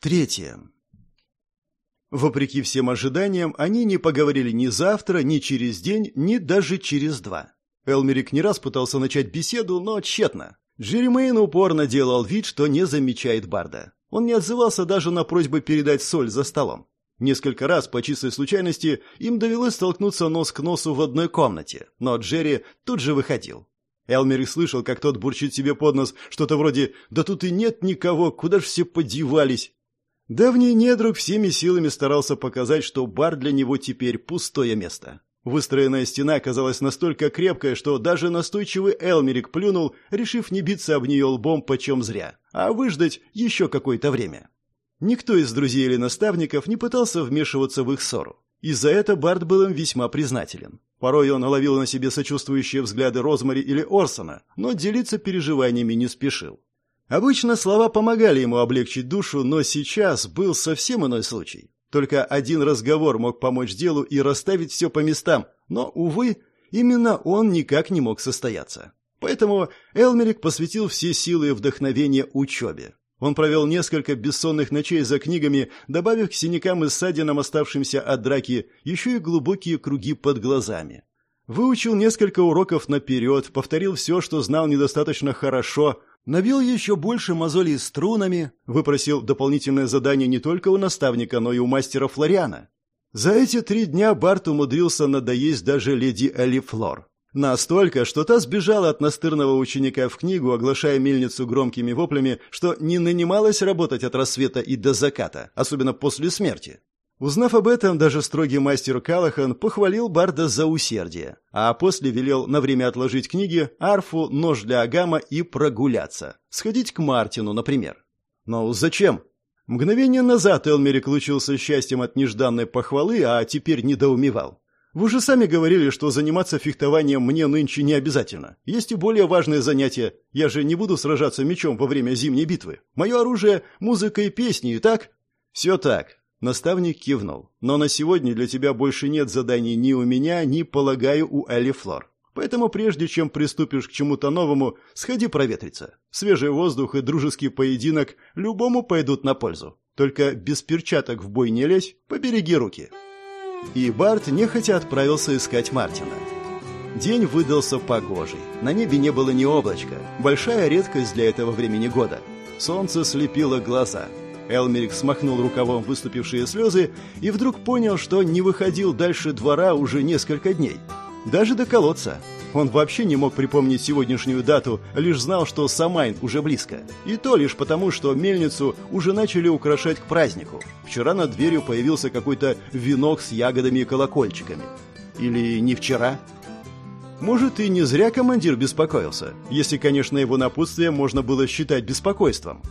Третье. Вопреки всем ожиданиям, они не поговорили ни завтра, ни через день, ни даже через два. Элмерик не раз пытался начать беседу, но тщетно. Джеремейн упорно делал вид, что не замечает Барда. Он не отзывался даже на просьбы передать соль за столом. Несколько раз по чистой случайности им довелось столкнуться нос к носу в одной комнате, но Джерри тут же выходил. Элмерик слышал, как тот бурчит себе под нос что-то вроде «Да тут и нет никого, куда ж все подевались?» Давний недруг всеми силами старался показать, что бар для него теперь пустое место. Выстроенная стена оказалась настолько крепкая, что даже настойчивый Элмерик плюнул, решив не биться об нее лбом почем зря, а выждать еще какое-то время. Никто из друзей или наставников не пытался вмешиваться в их ссору. И за это Барт был им весьма признателен. Порой он ловил на себе сочувствующие взгляды Розмари или Орсона, но делиться переживаниями не спешил. Обычно слова помогали ему облегчить душу, но сейчас был совсем иной случай. Только один разговор мог помочь делу и расставить все по местам, но, увы, именно он никак не мог состояться. Поэтому Элмерик посвятил все силы и вдохновение учебе. Он провел несколько бессонных ночей за книгами, добавив к синякам и ссадинам, оставшимся от драки, еще и глубокие круги под глазами. Выучил несколько уроков наперед, повторил все, что знал недостаточно хорошо, Навел еще больше мозолей струнами, выпросил дополнительное задание не только у наставника, но и у мастера Флориана. За эти три дня Барт умудрился надоесть даже леди Элифлор. Настолько, что та сбежала от настырного ученика в книгу, оглашая мельницу громкими воплями, что не нанималась работать от рассвета и до заката, особенно после смерти. Узнав об этом, даже строгий мастер Калахан похвалил Барда за усердие, а после велел на время отложить книги, арфу, нож для агама и прогуляться. Сходить к Мартину, например. Но зачем? Мгновение назад Элмерик лучился счастьем от нежданной похвалы, а теперь недоумевал. Вы же сами говорили, что заниматься фехтованием мне нынче не обязательно. Есть и более важные занятия. Я же не буду сражаться мечом во время зимней битвы. Мое оружие — музыка и песни, и так? Все так. Наставник кивнул. «Но на сегодня для тебя больше нет заданий ни у меня, ни, полагаю, у Элли Флор. Поэтому прежде чем приступишь к чему-то новому, сходи проветриться. Свежий воздух и дружеский поединок любому пойдут на пользу. Только без перчаток в бой не лезь, побереги руки». И Барт нехотя отправился искать Мартина. День выдался погожий. На небе не было ни облачка. Большая редкость для этого времени года. Солнце слепило глаза – Элмерик смахнул рукавом выступившие слезы и вдруг понял, что не выходил дальше двора уже несколько дней. Даже до колодца. Он вообще не мог припомнить сегодняшнюю дату, лишь знал, что Самайн уже близко. И то лишь потому, что мельницу уже начали украшать к празднику. Вчера над дверью появился какой-то венок с ягодами и колокольчиками. Или не вчера? Может, и не зря командир беспокоился, если, конечно, его напутствие можно было считать беспокойством.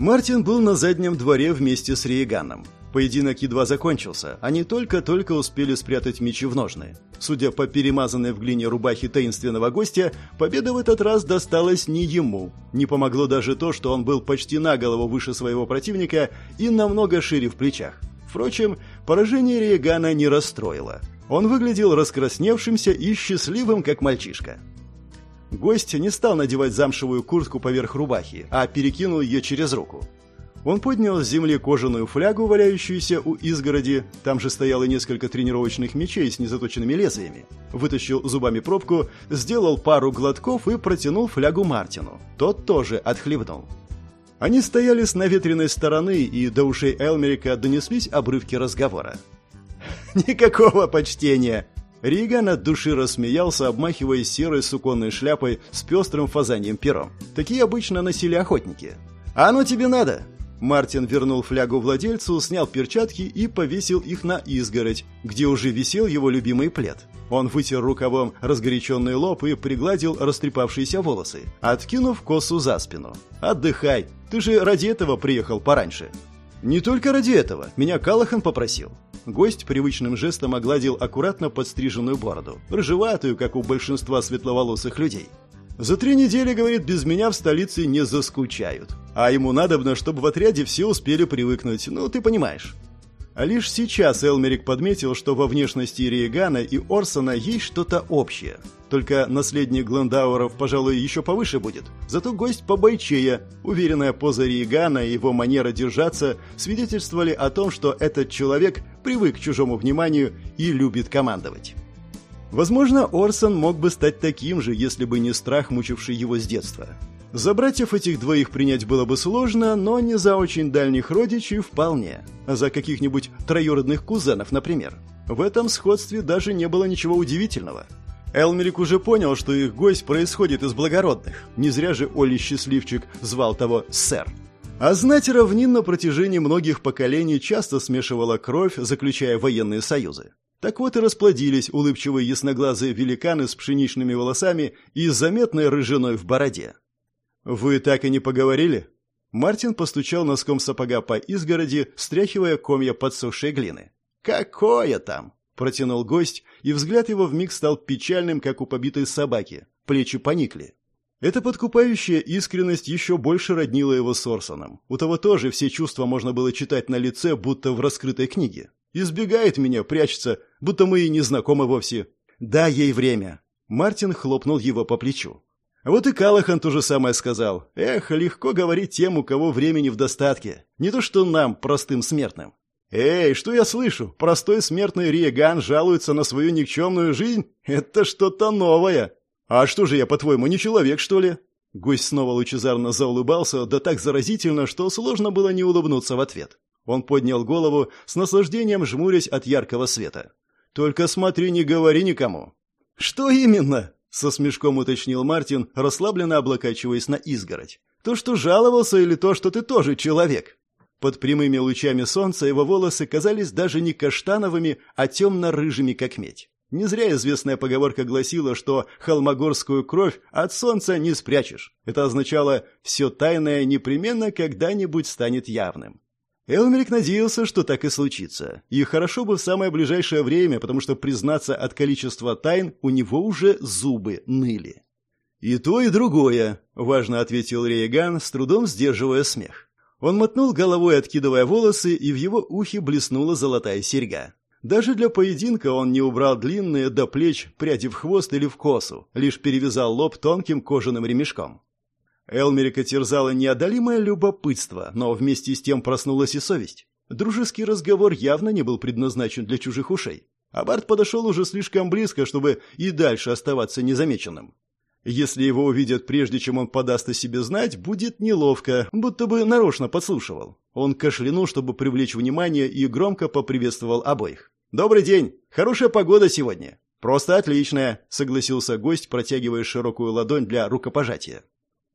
Мартин был на заднем дворе вместе с Рейганом. Поединок едва закончился, они только-только успели спрятать мечи в ножны. Судя по перемазанной в глине рубахе таинственного гостя, победа в этот раз досталась не ему. Не помогло даже то, что он был почти на голову выше своего противника и намного шире в плечах. Впрочем, поражение Рейгана не расстроило. Он выглядел раскрасневшимся и счастливым, как мальчишка. Гость не стал надевать замшевую куртку поверх рубахи, а перекинул ее через руку. Он поднял с земли кожаную флягу, валяющуюся у изгороди, там же стояло несколько тренировочных мечей с незаточенными лезвиями. Вытащил зубами пробку, сделал пару глотков и протянул флягу Мартину. Тот тоже отхлебнул. Они стояли с наветренной стороны, и до ушей Элмерика донеслись обрывки разговора. «Никакого почтения!» Риган от души рассмеялся, обмахиваясь серой суконной шляпой с пестрым фазаньем пером. Такие обычно носили охотники. «А оно тебе надо!» Мартин вернул флягу владельцу, снял перчатки и повесил их на изгородь, где уже висел его любимый плед. Он вытер рукавом разгоряченный лоб и пригладил растрепавшиеся волосы, откинув косу за спину. «Отдыхай! Ты же ради этого приехал пораньше!» «Не только ради этого. Меня Калахан попросил. Гость привычным жестом огладил аккуратно подстриженную бороду, рыжеватую, как у большинства светловолосых людей. «За три недели, — говорит, — без меня в столице не заскучают. А ему надобно, чтобы в отряде все успели привыкнуть, ну, ты понимаешь». А лишь сейчас Элмерик подметил, что во внешности Риегана и Орсона есть что-то общее. Только наследник Глендауэров, пожалуй, еще повыше будет. Зато гость побойчее. Уверенная поза Риегана и его манера держаться свидетельствовали о том, что этот человек привык к чужому вниманию и любит командовать. Возможно, Орсон мог бы стать таким же, если бы не страх, мучивший его с детства. За братьев этих двоих принять было бы сложно, но не за очень дальних родичей вполне. А за каких-нибудь троюродных кузенов, например. В этом сходстве даже не было ничего удивительного. Элмерик уже понял, что их гость происходит из благородных. Не зря же Олли Счастливчик звал того «сэр». А знать равнин на протяжении многих поколений часто смешивала кровь, заключая военные союзы. Так вот и расплодились улыбчивые ясноглазые великаны с пшеничными волосами и заметной рыжиной в бороде. «Вы так и не поговорили?» Мартин постучал носком сапога по изгороди, стряхивая комья подсохшей глины. «Какое там?» – протянул гость, и взгляд его вмиг стал печальным, как у побитой собаки. Плечи поникли. Эта подкупающая искренность еще больше роднила его с Орсоном. У того тоже все чувства можно было читать на лице, будто в раскрытой книге. Избегает меня, прячется, будто мы и не знакомы вовсе. «Дай ей время!» Мартин хлопнул его по плечу. Вот и Калахан то же самое сказал. Эх, легко говорить тем, у кого времени в достатке. Не то что нам, простым смертным. Эй, что я слышу? Простой смертный Риеган жалуется на свою никчемную жизнь? Это что-то новое. А что же я, по-твоему, не человек, что ли? Гость снова лучезарно заулыбался, да так заразительно, что сложно было не улыбнуться в ответ. Он поднял голову, с наслаждением жмурясь от яркого света. «Только смотри, не говори никому». «Что именно?» Со смешком уточнил Мартин, расслабленно облокачиваясь на изгородь. «То, что жаловался, или то, что ты тоже человек?» Под прямыми лучами солнца его волосы казались даже не каштановыми, а темно-рыжими, как медь. Не зря известная поговорка гласила, что холмогорскую кровь от солнца не спрячешь. Это означало «все тайное непременно когда-нибудь станет явным». Элмерик надеялся, что так и случится. И хорошо бы в самое ближайшее время, потому что, признаться от количества тайн, у него уже зубы ныли. «И то, и другое», — важно ответил Рейган, с трудом сдерживая смех. Он мотнул головой, откидывая волосы, и в его ухе блеснула золотая серьга. Даже для поединка он не убрал длинные до плеч пряди в хвост или в косу, лишь перевязал лоб тонким кожаным ремешком. Элмерика терзало неодолимое любопытство, но вместе с тем проснулась и совесть. Дружеский разговор явно не был предназначен для чужих ушей. А Барт подошел уже слишком близко, чтобы и дальше оставаться незамеченным. Если его увидят прежде, чем он подаст о себе знать, будет неловко, будто бы нарочно подслушивал. Он кашлянул, чтобы привлечь внимание, и громко поприветствовал обоих. «Добрый день! Хорошая погода сегодня!» «Просто отличная!» — согласился гость, протягивая широкую ладонь для рукопожатия.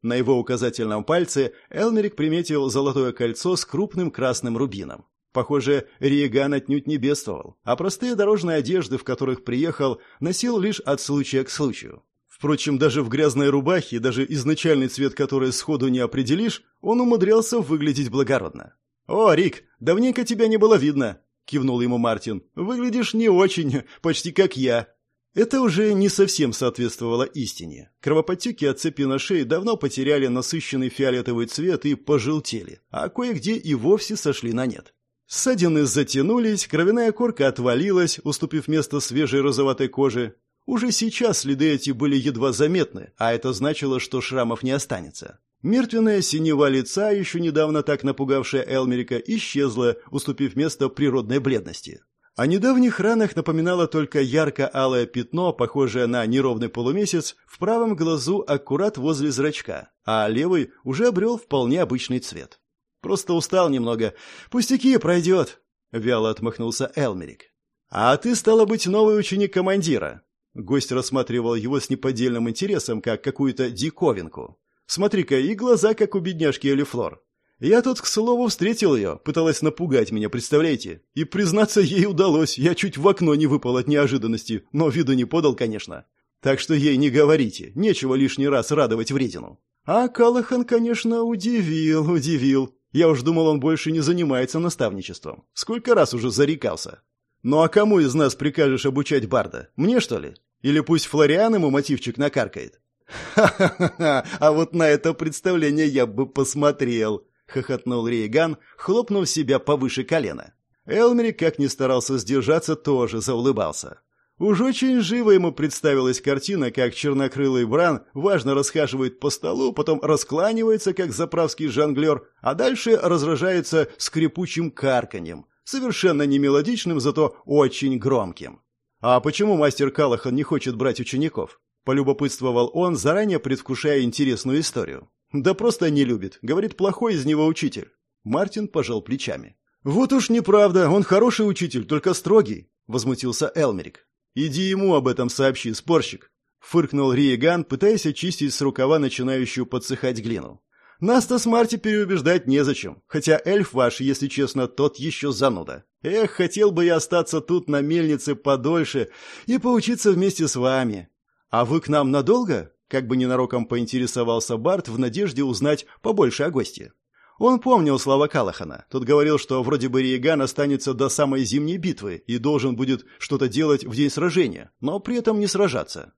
На его указательном пальце Элмерик приметил золотое кольцо с крупным красным рубином. Похоже, Риеган отнюдь не бедствовал, а простые дорожные одежды, в которых приехал, носил лишь от случая к случаю. Впрочем, даже в грязной рубахе, даже изначальный цвет которой сходу не определишь, он умудрялся выглядеть благородно. «О, Рик, давненько тебя не было видно!» — кивнул ему Мартин. «Выглядишь не очень, почти как я». Это уже не совсем соответствовало истине. Кровоподтеки от цепи на шее давно потеряли насыщенный фиолетовый цвет и пожелтели, а кое-где и вовсе сошли на нет. Ссадины затянулись, кровяная корка отвалилась, уступив место свежей розоватой коже. Уже сейчас следы эти были едва заметны, а это значило, что шрамов не останется. Мертвенная синева лица, еще недавно так напугавшая Элмерика, исчезла, уступив место природной бледности. О недавних ранах напоминало только ярко-алое пятно, похожее на неровный полумесяц, в правом глазу аккурат возле зрачка, а левый уже обрел вполне обычный цвет. «Просто устал немного. Пустяки, пройдет», — вяло отмахнулся Элмерик. «А ты, стало быть, новый ученик командира». Гость рассматривал его с неподдельным интересом, как какую-то диковинку. «Смотри-ка, и глаза, как у бедняжки Элифлор. Я тут, к слову, встретил ее, пыталась напугать меня, представляете? И, признаться, ей удалось, я чуть в окно не выпал от неожиданности, но виду не подал, конечно. Так что ей не говорите, нечего лишний раз радовать вредину. А Калахан, конечно, удивил, удивил. Я уж думал, он больше не занимается наставничеством. Сколько раз уже зарекался. Ну а кому из нас прикажешь обучать Барда? Мне, что ли? Или пусть Флориан ему мотивчик накаркает? Ха-ха-ха, а вот на это представление я бы посмотрел. — хохотнул Рейган, хлопнув себя повыше колена. Элмерик, как ни старался сдержаться, тоже заулыбался. Уж очень живо ему представилась картина, как чернокрылый Бран важно расхаживает по столу, потом раскланивается, как заправский жонглер, а дальше разражается скрипучим карканьем, совершенно не мелодичным, зато очень громким. «А почему мастер Калахан не хочет брать учеников?» – полюбопытствовал он, заранее предвкушая интересную историю. «Да просто не любит. Говорит, плохой из него учитель». Мартин пожал плечами. «Вот уж неправда, он хороший учитель, только строгий», – возмутился Элмерик. «Иди ему об этом сообщи, спорщик», — фыркнул Риеган, пытаясь очистить с рукава начинающую подсыхать глину. «Нас-то с Марти переубеждать незачем, хотя эльф ваш, если честно, тот еще зануда. Эх, хотел бы я остаться тут на мельнице подольше и поучиться вместе с вами. А вы к нам надолго?» Как бы ненароком поинтересовался Барт в надежде узнать побольше о гости. Он помнил слова Калахана. Тот говорил, что вроде бы Риеган останется до самой зимней битвы и должен будет что-то делать в день сражения, но при этом не сражаться.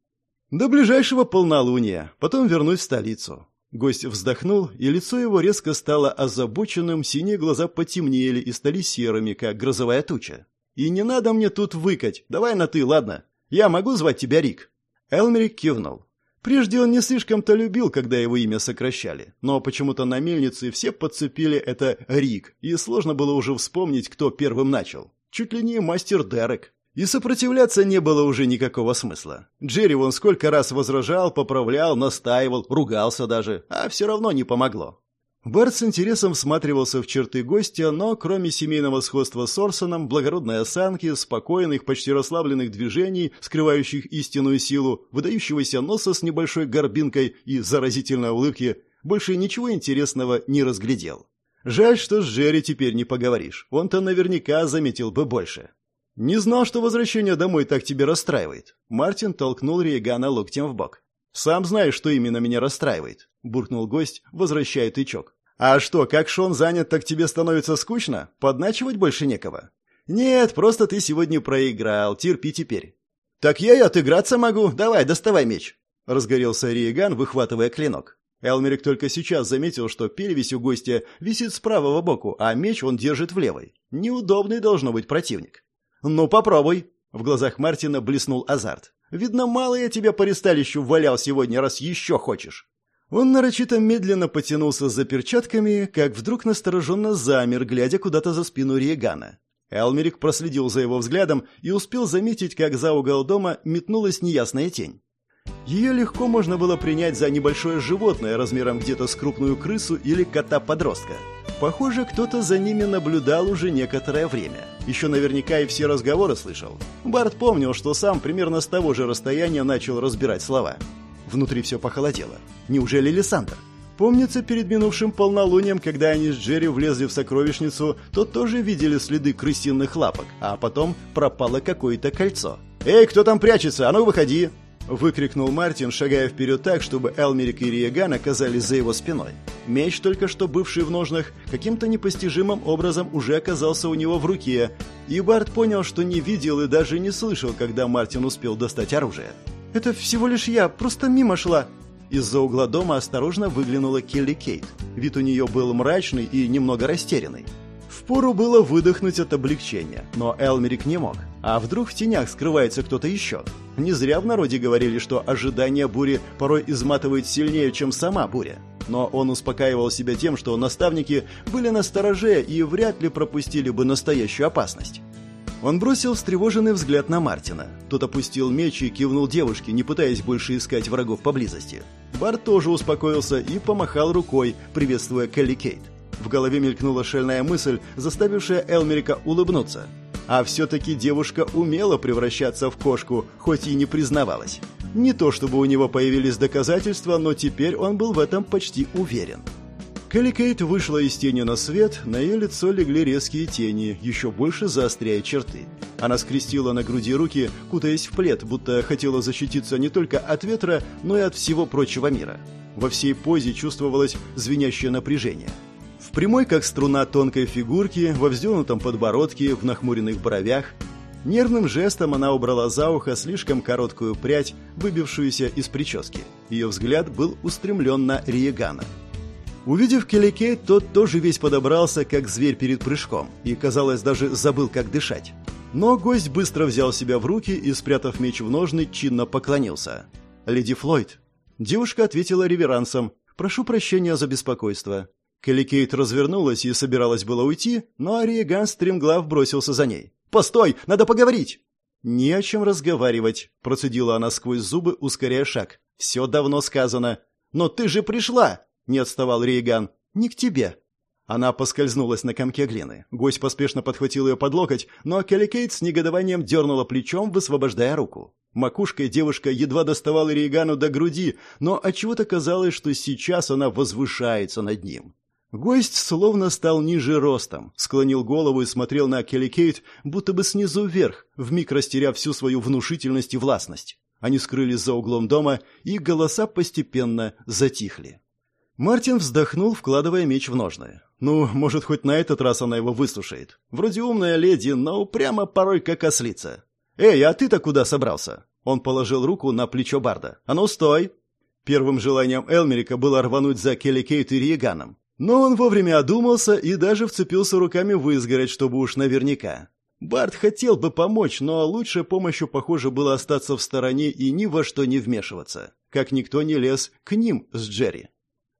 До ближайшего полнолуния, потом вернусь в столицу. Гость вздохнул, и лицо его резко стало озабоченным, синие глаза потемнели и стали серыми, как грозовая туча. «И не надо мне тут выкать, давай на «ты», ладно? Я могу звать тебя Рик?» Элмерик кивнул. Прежде он не слишком-то любил, когда его имя сокращали, но почему-то на мельнице все подцепили это Рик, и сложно было уже вспомнить, кто первым начал. Чуть ли не мастер Дерек. И сопротивляться не было уже никакого смысла. Джерри вон сколько раз возражал, поправлял, настаивал, ругался даже, а все равно не помогло. Барт с интересом всматривался в черты гостя, но кроме семейного сходства с Орсоном, благородной осанки, спокойных, почти расслабленных движений, скрывающих истинную силу, выдающегося носа с небольшой горбинкой и заразительной улыбки, больше ничего интересного не разглядел. Жаль, что с Джерри теперь не поговоришь. Он-то наверняка заметил бы больше. «Не знал, что возвращение домой так тебя расстраивает». Мартин толкнул Рейгана локтем в бок. «Сам знаешь, что именно меня расстраивает», — буркнул гость, возвращая тычок. «А что, как Шон занят, так тебе становится скучно? Подначивать больше некого?» «Нет, просто ты сегодня проиграл, терпи теперь». «Так я и отыграться могу, давай, доставай меч», — разгорелся Риеган, выхватывая клинок. Элмерик только сейчас заметил, что перевесь у гостя висит с правого боку, а меч он держит в левой. Неудобный должно быть противник. «Ну, попробуй», — в глазах Мартина блеснул азарт. «Видно, мало я тебя по ресталищу валял сегодня, раз еще хочешь». Он нарочито медленно потянулся за перчатками, как вдруг настороженно замер, глядя куда-то за спину Риегана. Элмерик проследил за его взглядом и успел заметить, как за угол дома метнулась неясная тень. Ее легко можно было принять за небольшое животное размером где-то с крупную крысу или кота-подростка. Похоже, кто-то за ними наблюдал уже некоторое время. Еще наверняка и все разговоры слышал. Барт помнил, что сам примерно с того же расстояния начал разбирать слова. Внутри все похолодело. Неужели Лиссандр? Помнится, перед минувшим полнолунием, когда они с Джерри влезли в сокровищницу, то тоже видели следы крысиных лапок, а потом пропало какое-то кольцо. «Эй, кто там прячется? А ну, выходи!» Выкрикнул Мартин, шагая вперед так, чтобы Элмерик и Риеган оказались за его спиной. Меч, только что бывший в ножнах, каким-то непостижимым образом уже оказался у него в руке, и Барт понял, что не видел и даже не слышал, когда Мартин успел достать оружие. «Это всего лишь я, просто мимо шла». Из-за угла дома осторожно выглянула Келли Кейт. Вид у нее был мрачный и немного растерянный. Впору было выдохнуть от облегчения, но Элмерик не мог. А вдруг в тенях скрывается кто-то еще? Не зря в народе говорили, что ожидание бури порой изматывает сильнее, чем сама буря. Но он успокаивал себя тем, что наставники были на стороже и вряд ли пропустили бы настоящую опасность. Он бросил встревоженный взгляд на Мартина. Тот опустил меч и кивнул девушке, не пытаясь больше искать врагов поблизости. Бар тоже успокоился и помахал рукой, приветствуя Келли Кейт. В голове мелькнула шальная мысль, заставившая Элмерика улыбнуться. А все-таки девушка умела превращаться в кошку, хоть и не признавалась. Не то чтобы у него появились доказательства, но теперь он был в этом почти уверен. Келли Кейт вышла из тени на свет, на ее лицо легли резкие тени, еще больше заостряя черты. Она скрестила на груди руки, кутаясь в плед, будто хотела защититься не только от ветра, но и от всего прочего мира. Во всей позе чувствовалось звенящее напряжение. В прямой, как струна тонкой фигурки, во вздернутом подбородке, в нахмуренных бровях, Нервным жестом она убрала за ухо слишком короткую прядь, выбившуюся из прически. Ее взгляд был устремлен на Риегана. Увидев Келликейт, тот тоже весь подобрался, как зверь перед прыжком, и, казалось, даже забыл, как дышать. Но гость быстро взял себя в руки и, спрятав меч в ножны, чинно поклонился. «Леди Флойд». Девушка ответила реверансом. «Прошу прощения за беспокойство». Келликейт развернулась и собиралась было уйти, но Риеган стремглав бросился за ней. «Постой! Надо поговорить!» «Не о чем разговаривать», — процедила она сквозь зубы, ускоряя шаг. «Все давно сказано». «Но ты же пришла!» Не отставал Рейган. «Не к тебе». Она поскользнулась на комке глины. Гость поспешно подхватил ее под локоть, но Келли Кейт с негодованием дернула плечом, высвобождая руку. Макушкой девушка едва доставала Рейгану до груди, но отчего-то казалось, что сейчас она возвышается над ним. Гость словно стал ниже ростом, склонил голову и смотрел на Келли Кейт, будто бы снизу вверх, вмиг растеряв всю свою внушительность и властность. Они скрылись за углом дома, и голоса постепенно затихли. Мартин вздохнул, вкладывая меч в ножны. Ну, может, хоть на этот раз она его выслушает. Вроде умная леди, но прямо порой как ослица. «Эй, а ты-то куда собрался?» Он положил руку на плечо Барда. «А ну, стой!» Первым желанием Элмерика было рвануть за Келли Кейт и Риеганом. Но он вовремя одумался и даже вцепился руками в изгородь, чтобы уж наверняка. Барт хотел бы помочь, но лучшей помощью, похоже, было остаться в стороне и ни во что не вмешиваться. Как никто не лез к ним с Джерри.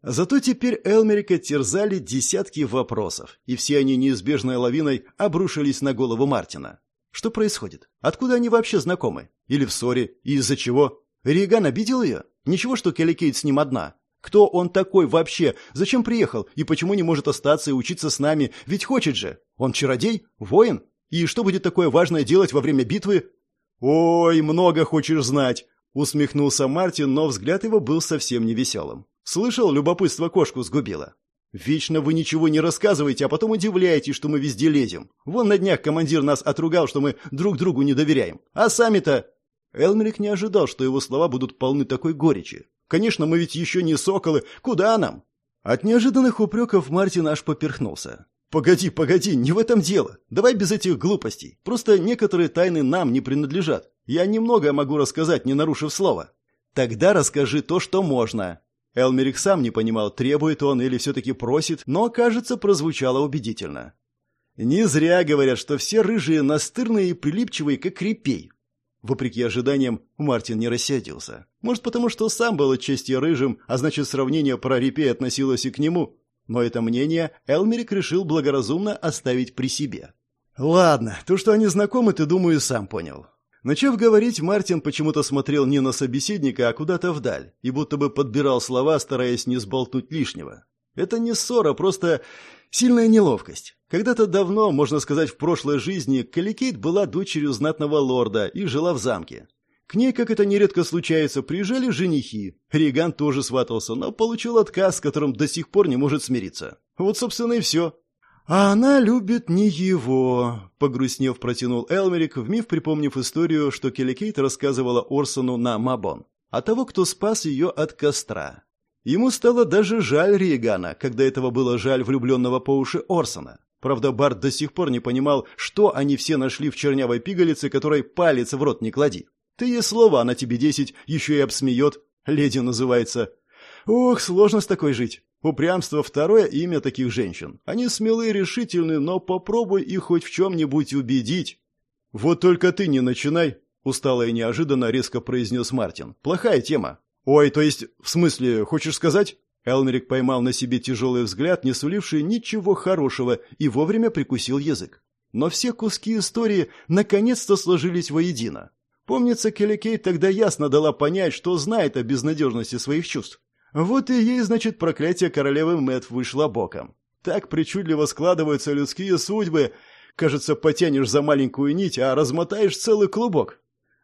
Зато теперь Элмерика терзали десятки вопросов, и все они неизбежной лавиной обрушились на голову Мартина. Что происходит? Откуда они вообще знакомы? Или в ссоре? И из-за чего? Риган обидел ее? Ничего, что Келли Кейт с ним одна. Кто он такой вообще? Зачем приехал? И почему не может остаться и учиться с нами? Ведь хочет же. Он чародей? Воин? И что будет такое важное делать во время битвы? Ой, много хочешь знать. Усмехнулся Мартин, но взгляд его был совсем невеселым. Слышал, любопытство кошку сгубило. Вечно вы ничего не рассказываете, а потом удивляетесь, что мы везде лезем. Вон на днях командир нас отругал, что мы друг другу не доверяем. А сами-то... Элмерик не ожидал, что его слова будут полны такой горечи. Конечно, мы ведь еще не соколы. Куда нам? От неожиданных упреков Мартин аж поперхнулся. «Погоди, погоди, не в этом дело. Давай без этих глупостей. Просто некоторые тайны нам не принадлежат. Я немного могу рассказать, не нарушив слова». «Тогда расскажи то, что можно», Элмерик сам не понимал, требует он или все-таки просит, но, кажется, прозвучало убедительно. Не зря говорят, что все рыжие настырные и прилипчивые, как репей. Вопреки ожиданиям, Мартин не рассердился. Может, потому что сам был отчасти рыжим, а значит, сравнение про репей относилось и к нему. Но это мнение Элмерик решил благоразумно оставить при себе. «Ладно, то, что они знакомы, ты, думаю, сам понял. Начав говорить, Мартин почему-то смотрел не на собеседника, а куда-то вдаль, и будто бы подбирал слова, стараясь не сболтнуть лишнего. Это не ссора, просто сильная неловкость. Когда-то давно, можно сказать, в прошлой жизни, Келликейт была дочерью знатного лорда и жила в замке. К ней, как это нередко случается, приезжали женихи. Риеган тоже сватался, но получил отказ, с которым до сих пор не может смириться. Вот, собственно, и все. «А она любит не его», — погрустнев протянул Элмерик, вмиг припомнив историю, что Келликейт рассказывала Орсону на Мабон, а того, кто спас ее от костра. Ему стало даже жаль Риегана, когда этого было жаль влюбленного по уши Орсона. Правда, Барт до сих пор не понимал, что они все нашли в чернявой пигалице, которой палец в рот не клади. Ты ей слово, она тебе десять, еще и обсмеет. Леди называется. Ох, сложно с такой жить. Упрямство – второе имя таких женщин. Они смелые и решительны, но попробуй их хоть в чем-нибудь убедить. «Вот только ты не начинай», – устало и неожиданно резко произнес Мартин. «Плохая тема». «Ой, то есть, в смысле, хочешь сказать?» Элмерик поймал на себе тяжелый взгляд, не суливший ничего хорошего, и вовремя прикусил язык. Но все куски истории наконец-то сложились воедино. Помнится, Келли тогда ясно дала понять, что знает о безнадежности своих чувств. Вот и ей, значит, проклятие королевы Мэт вышло боком. Так причудливо складываются людские судьбы. Кажется, потянешь за маленькую нить, а размотаешь целый клубок.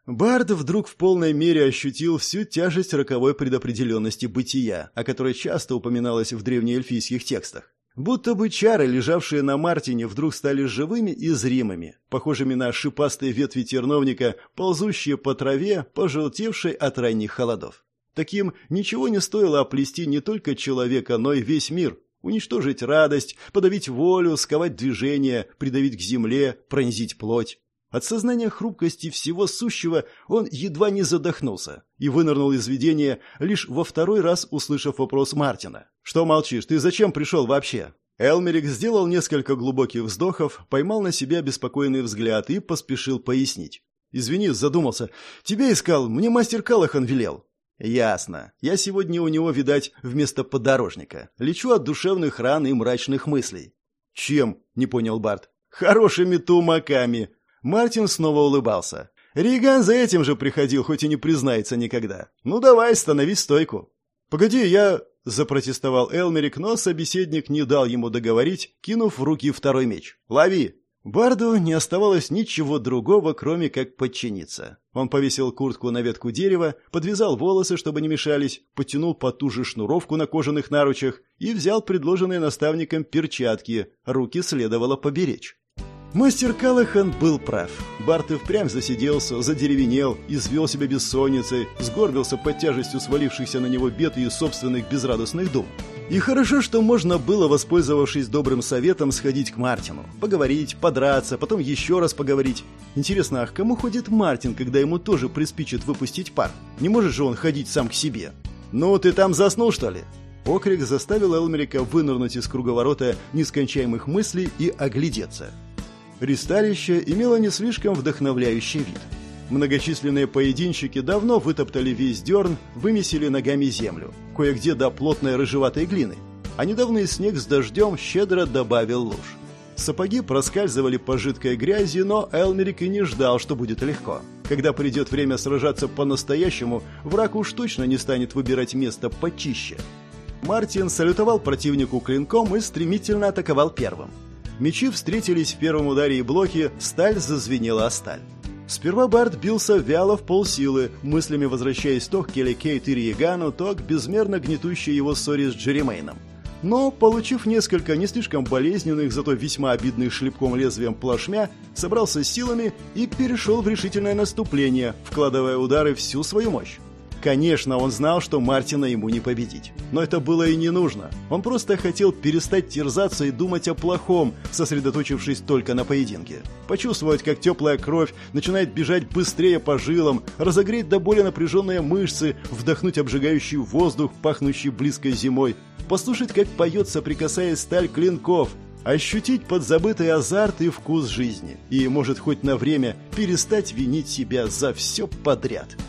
Бард вдруг в полной мере ощутил всю тяжесть роковой предопределенности бытия, о которой часто упоминалось в древнеэльфийских текстах. Будто бы чары, лежавшие на Мартине, вдруг стали живыми и зримыми, похожими на шипастые ветви терновника, ползущие по траве, пожелтевшей от ранних холодов. Таким ничего не стоило оплести не только человека, но и весь мир, уничтожить радость, подавить волю, сковать движение, придавить к земле, пронзить плоть. От сознания хрупкости всего сущего он едва не задохнулся и вынырнул из видения, лишь во второй раз услышав вопрос Мартина. «Что молчишь? Ты зачем пришел вообще?» Элмерик сделал несколько глубоких вздохов, поймал на себя беспокойный взгляд и поспешил пояснить. «Извини, задумался. Тебя искал, мне мастер Калахан велел». «Ясно. Я сегодня у него, видать, вместо подорожника. Лечу от душевных ран и мрачных мыслей». «Чем?» — не понял Барт. «Хорошими тумаками». Мартин снова улыбался. «Риган за этим же приходил, хоть и не признается никогда. Ну давай, становись стойку». «Погоди, я...» — запротестовал Элмерик, но собеседник не дал ему договорить, кинув в руки второй меч. «Лови!» Барду не оставалось ничего другого, кроме как подчиниться. Он повесил куртку на ветку дерева, подвязал волосы, чтобы не мешались, потянул по ту же шнуровку на кожаных наручах и взял предложенные наставником перчатки, руки следовало поберечь. Мастер Калахан был прав. Барт и впрямь засиделся, задеревенел, извел себя бессонницей, сгорбился под тяжестью свалившихся на него бед и собственных безрадостных дум. И хорошо, что можно было, воспользовавшись добрым советом, сходить к Мартину. Поговорить, подраться, потом еще раз поговорить. Интересно, а к кому ходит Мартин, когда ему тоже приспичит выпустить пар? Не может же он ходить сам к себе? «Ну, ты там заснул, что ли?» Окрик заставил Элмерика вынырнуть из круговорота нескончаемых мыслей и оглядеться. Ристалище имело не слишком вдохновляющий вид. Многочисленные поединщики давно вытоптали весь дерн, вымесили ногами землю, кое-где до плотной рыжеватой глины, а недавний снег с дождем щедро добавил луж. Сапоги проскальзывали по жидкой грязи, но Элмерик и не ждал, что будет легко. Когда придет время сражаться по-настоящему, враг уж точно не станет выбирать место почище. Мартин салютовал противнику клинком и стремительно атаковал первым. Мечи встретились в первом ударе и блоке, сталь зазвенела о сталь. Сперва Барт бился вяло в полсилы, мыслями возвращаясь то к Келли Кейт и Риегану, то к безмерно гнетущей его ссоре с Джеремейном. Но, получив несколько не слишком болезненных, зато весьма обидных шлепком лезвием плашмя, собрался с силами и перешел в решительное наступление, вкладывая удары всю свою мощь. Конечно, он знал, что Мартина ему не победить. Но это было и не нужно. Он просто хотел перестать терзаться и думать о плохом, сосредоточившись только на поединке. Почувствовать, как теплая кровь начинает бежать быстрее по жилам, разогреть до боли напряженные мышцы, вдохнуть обжигающий воздух, пахнущий близкой зимой, послушать, как поет, соприкасаясь сталь клинков, ощутить подзабытый азарт и вкус жизни. И, может, хоть на время перестать винить себя за все подряд –